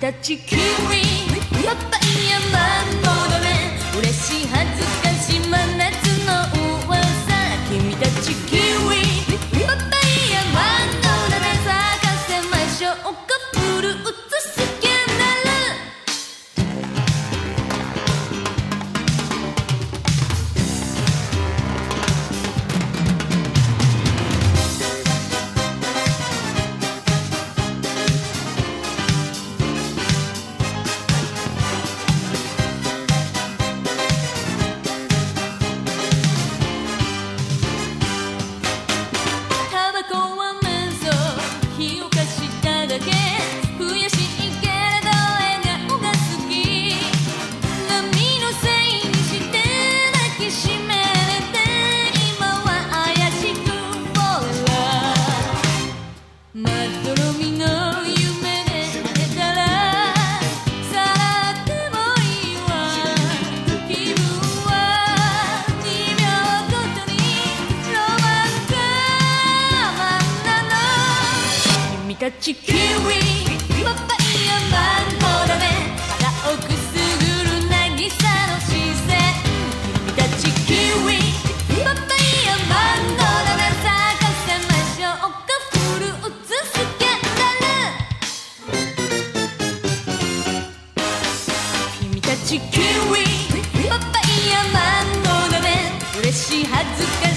たちキウイパパイヤマガチキウイもっぱマンゴだね肌をくすぐる渚の自然君たちキウイもパマンゴーだね探せましょうダルイもマンゴーだね嬉しい恥ずか